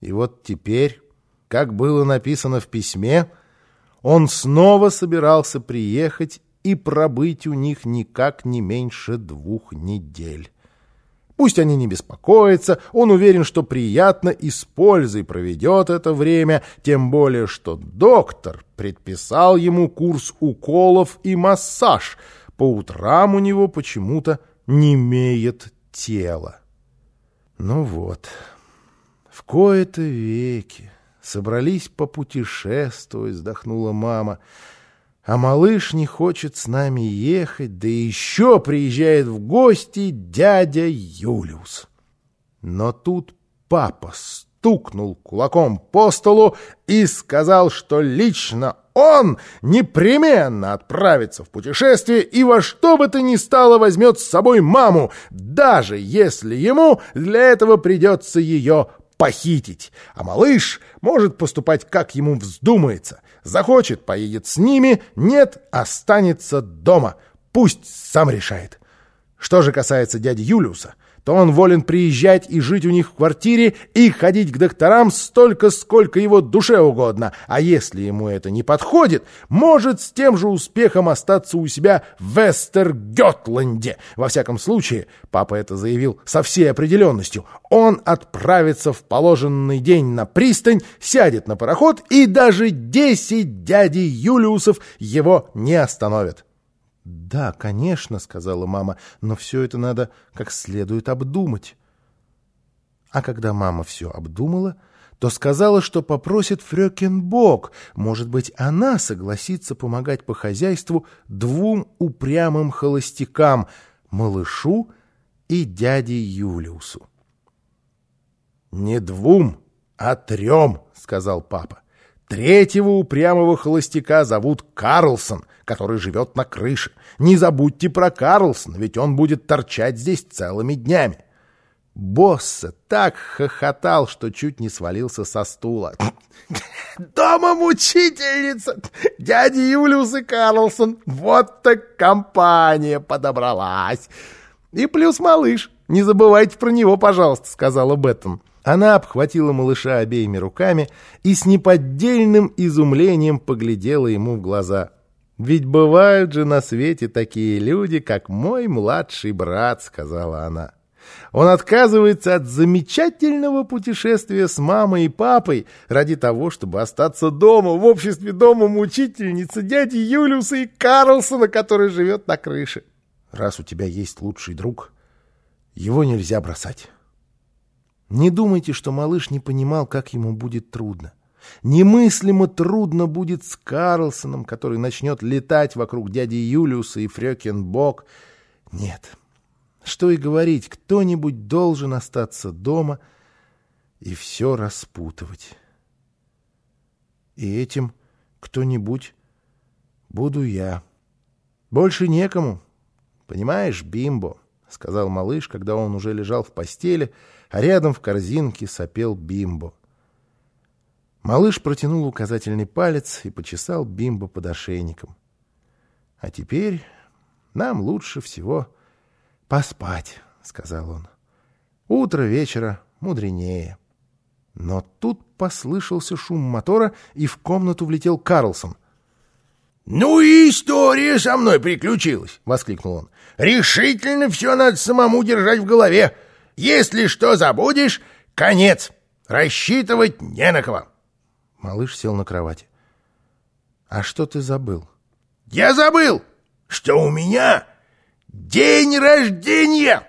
И вот теперь, как было написано в письме, он снова собирался приехать и пробыть у них никак не меньше двух недель. Пусть они не беспокоятся, он уверен, что приятно и с пользой проведет это время, тем более, что доктор предписал ему курс уколов и массаж. По утрам у него почему-то не имеет тела. Ну вот, в кои-то веки собрались попутешествовать, вздохнула мама, а малыш не хочет с нами ехать, да еще приезжает в гости дядя Юлиус. Но тут папа стукнул кулаком по столу и сказал, что лично он непременно отправится в путешествие и во что бы то ни стало возьмет с собой маму, даже если ему для этого придется ее похитить. А малыш может поступать, как ему вздумается. Захочет, поедет с ними, нет, останется дома. Пусть сам решает. Что же касается дяди Юлиуса, то он волен приезжать и жить у них в квартире и ходить к докторам столько, сколько его душе угодно. А если ему это не подходит, может с тем же успехом остаться у себя в Вестергетланде. Во всяком случае, папа это заявил со всей определенностью, он отправится в положенный день на пристань, сядет на пароход, и даже десять дядей Юлиусов его не остановят. «Да, конечно», — сказала мама, — «но все это надо как следует обдумать». А когда мама все обдумала, то сказала, что попросит Фрёкинбок. Может быть, она согласится помогать по хозяйству двум упрямым холостякам — малышу и дяде Юлиусу. «Не двум, а трем», — сказал папа. «Третьего упрямого холостяка зовут Карлсон — который живет на крыше. Не забудьте про Карлсона, ведь он будет торчать здесь целыми днями. Босса так хохотал, что чуть не свалился со стула. «Дома мучительница! Дядя Юлиус и Карлсон! Вот так компания подобралась! И плюс малыш! Не забывайте про него, пожалуйста!» — сказала Беттон. Она обхватила малыша обеими руками и с неподдельным изумлением поглядела ему в глаза — «Ведь бывают же на свете такие люди, как мой младший брат», — сказала она. «Он отказывается от замечательного путешествия с мамой и папой ради того, чтобы остаться дома, в обществе дома мучительницы дяди Юлиуса и Карлсона, который живет на крыше. Раз у тебя есть лучший друг, его нельзя бросать». Не думайте, что малыш не понимал, как ему будет трудно. Немыслимо трудно будет с Карлсоном, который начнет летать вокруг дяди Юлиуса и Фрёкинбок. Нет, что и говорить, кто-нибудь должен остаться дома и все распутывать. И этим кто-нибудь буду я. Больше некому. Понимаешь, Бимбо, — сказал малыш, когда он уже лежал в постели, а рядом в корзинке сопел Бимбо. Малыш протянул указательный палец и почесал Бимбо под ошейником. — А теперь нам лучше всего поспать, — сказал он. — Утро вечера мудренее. Но тут послышался шум мотора, и в комнату влетел Карлсон. — Ну и история со мной приключилась, — воскликнул он. — Решительно все надо самому держать в голове. Если что забудешь, конец. Рассчитывать не на кого. — Малыш сел на кровати. «А что ты забыл?» «Я забыл, что у меня день рождения!»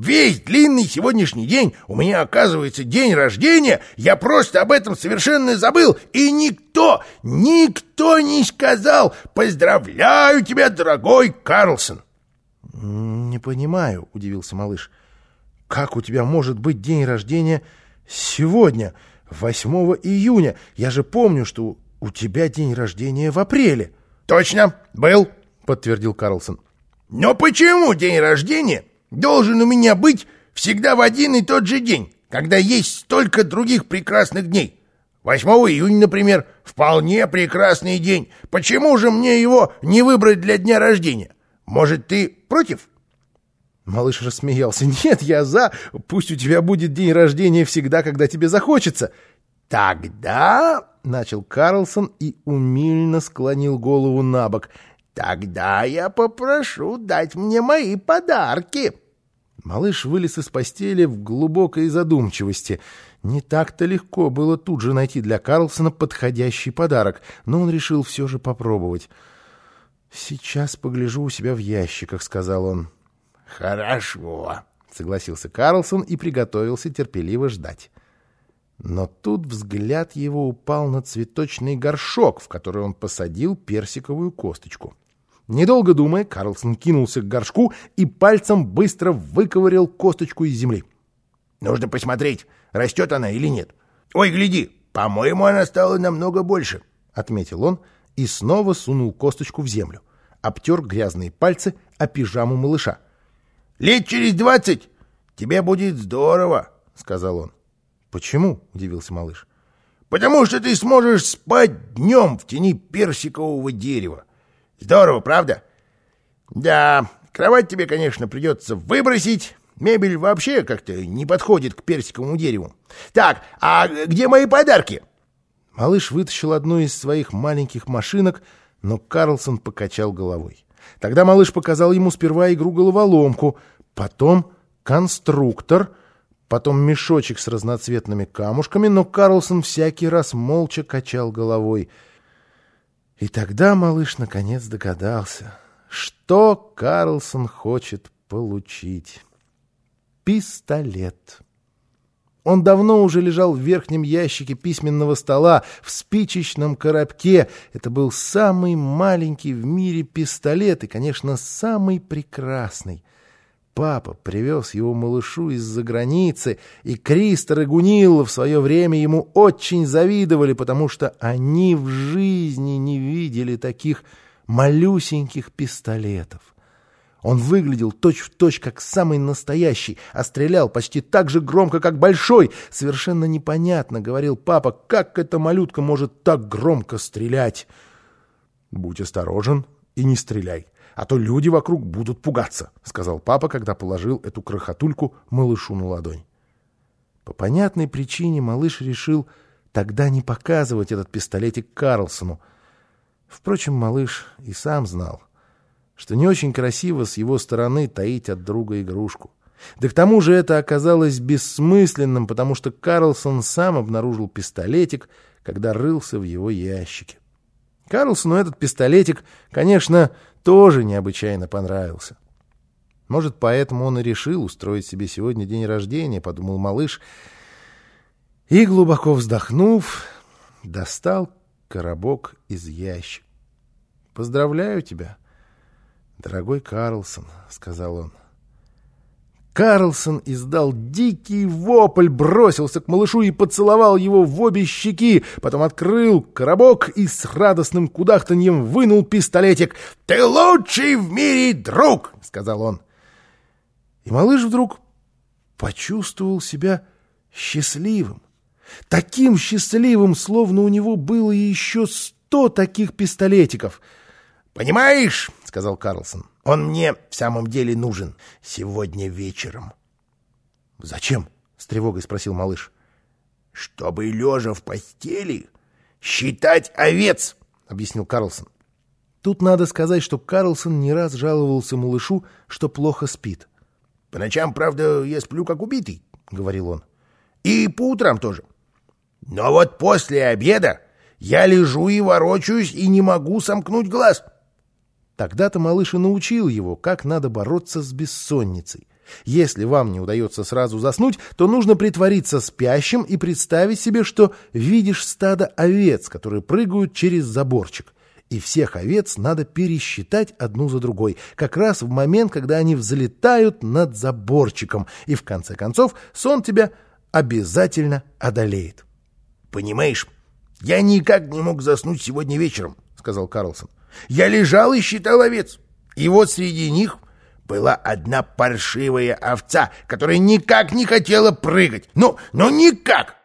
Весь длинный сегодняшний день у меня, оказывается, день рождения. Я просто об этом совершенно забыл. И никто, никто не сказал «Поздравляю тебя, дорогой Карлсон!» «Не понимаю», — удивился малыш. «Как у тебя может быть день рождения сегодня?» 8 июня. Я же помню, что у тебя день рождения в апреле. Точно, был, подтвердил Карлсон. Но почему день рождения должен у меня быть всегда в один и тот же день, когда есть столько других прекрасных дней? 8 июня, например, вполне прекрасный день. Почему же мне его не выбрать для дня рождения? Может, ты против? Малыш рассмеялся. «Нет, я за. Пусть у тебя будет день рождения всегда, когда тебе захочется». «Тогда...» — начал Карлсон и умильно склонил голову на бок. «Тогда я попрошу дать мне мои подарки». Малыш вылез из постели в глубокой задумчивости. Не так-то легко было тут же найти для Карлсона подходящий подарок, но он решил все же попробовать. «Сейчас погляжу у себя в ящиках», — сказал он. «Хорошо», — согласился Карлсон и приготовился терпеливо ждать. Но тут взгляд его упал на цветочный горшок, в который он посадил персиковую косточку. Недолго думая, Карлсон кинулся к горшку и пальцем быстро выковырял косточку из земли. «Нужно посмотреть, растет она или нет. Ой, гляди, по-моему, она стала намного больше», — отметил он и снова сунул косточку в землю. Обтер грязные пальцы о пижаму малыша. «Лет через двадцать тебе будет здорово», — сказал он. «Почему?» — удивился малыш. «Потому что ты сможешь спать днем в тени персикового дерева. Здорово, правда? Да, кровать тебе, конечно, придется выбросить. Мебель вообще как-то не подходит к персиковому дереву. Так, а где мои подарки?» Малыш вытащил одну из своих маленьких машинок, но Карлсон покачал головой. Тогда малыш показал ему сперва игру-головоломку, потом конструктор, потом мешочек с разноцветными камушками, но Карлсон всякий раз молча качал головой — и тогда малыш наконец догадался, что Карлсон хочет получить. Пистолет. Он давно уже лежал в верхнем ящике письменного стола, в спичечном коробке. Это был самый маленький в мире пистолет и, конечно, самый прекрасный — Папа привез его малышу из-за границы, и Кристор и Гунилла в свое время ему очень завидовали, потому что они в жизни не видели таких малюсеньких пистолетов. Он выглядел точь-в-точь, точь, как самый настоящий, а стрелял почти так же громко, как большой. Совершенно непонятно, — говорил папа, — как эта малютка может так громко стрелять. — Будь осторожен и не стреляй, а то люди вокруг будут пугаться», — сказал папа, когда положил эту крохотульку малышу на ладонь. По понятной причине малыш решил тогда не показывать этот пистолетик Карлсону. Впрочем, малыш и сам знал, что не очень красиво с его стороны таить от друга игрушку. Да к тому же это оказалось бессмысленным, потому что Карлсон сам обнаружил пистолетик, когда рылся в его ящике. Карлсону этот пистолетик, конечно, тоже необычайно понравился. Может, поэтому он и решил устроить себе сегодня день рождения, подумал малыш, и, глубоко вздохнув, достал коробок из ящика. «Поздравляю тебя, дорогой Карлсон», — сказал он. Карлсон издал дикий вопль, бросился к малышу и поцеловал его в обе щеки, потом открыл коробок и с радостным кудахтаньем вынул пистолетик. «Ты лучший в мире друг!» — сказал он. И малыш вдруг почувствовал себя счастливым. Таким счастливым, словно у него было еще сто таких пистолетиков. «Понимаешь?» — сказал Карлсон. Он мне в самом деле нужен сегодня вечером. — Зачем? — с тревогой спросил малыш. — Чтобы, лежа в постели, считать овец, — объяснил Карлсон. Тут надо сказать, что Карлсон не раз жаловался малышу, что плохо спит. — По ночам, правда, я сплю как убитый, — говорил он. — И по утрам тоже. Но вот после обеда я лежу и ворочаюсь, и не могу сомкнуть глаз. — Тогда-то малыш и научил его, как надо бороться с бессонницей. Если вам не удается сразу заснуть, то нужно притвориться спящим и представить себе, что видишь стадо овец, которые прыгают через заборчик. И всех овец надо пересчитать одну за другой, как раз в момент, когда они взлетают над заборчиком, и в конце концов сон тебя обязательно одолеет. «Понимаешь, я никак не мог заснуть сегодня вечером», — сказал Карлсон. Я лежал и считал овец. И вот среди них была одна паршивая овца, которая никак не хотела прыгать. Ну, ну никак!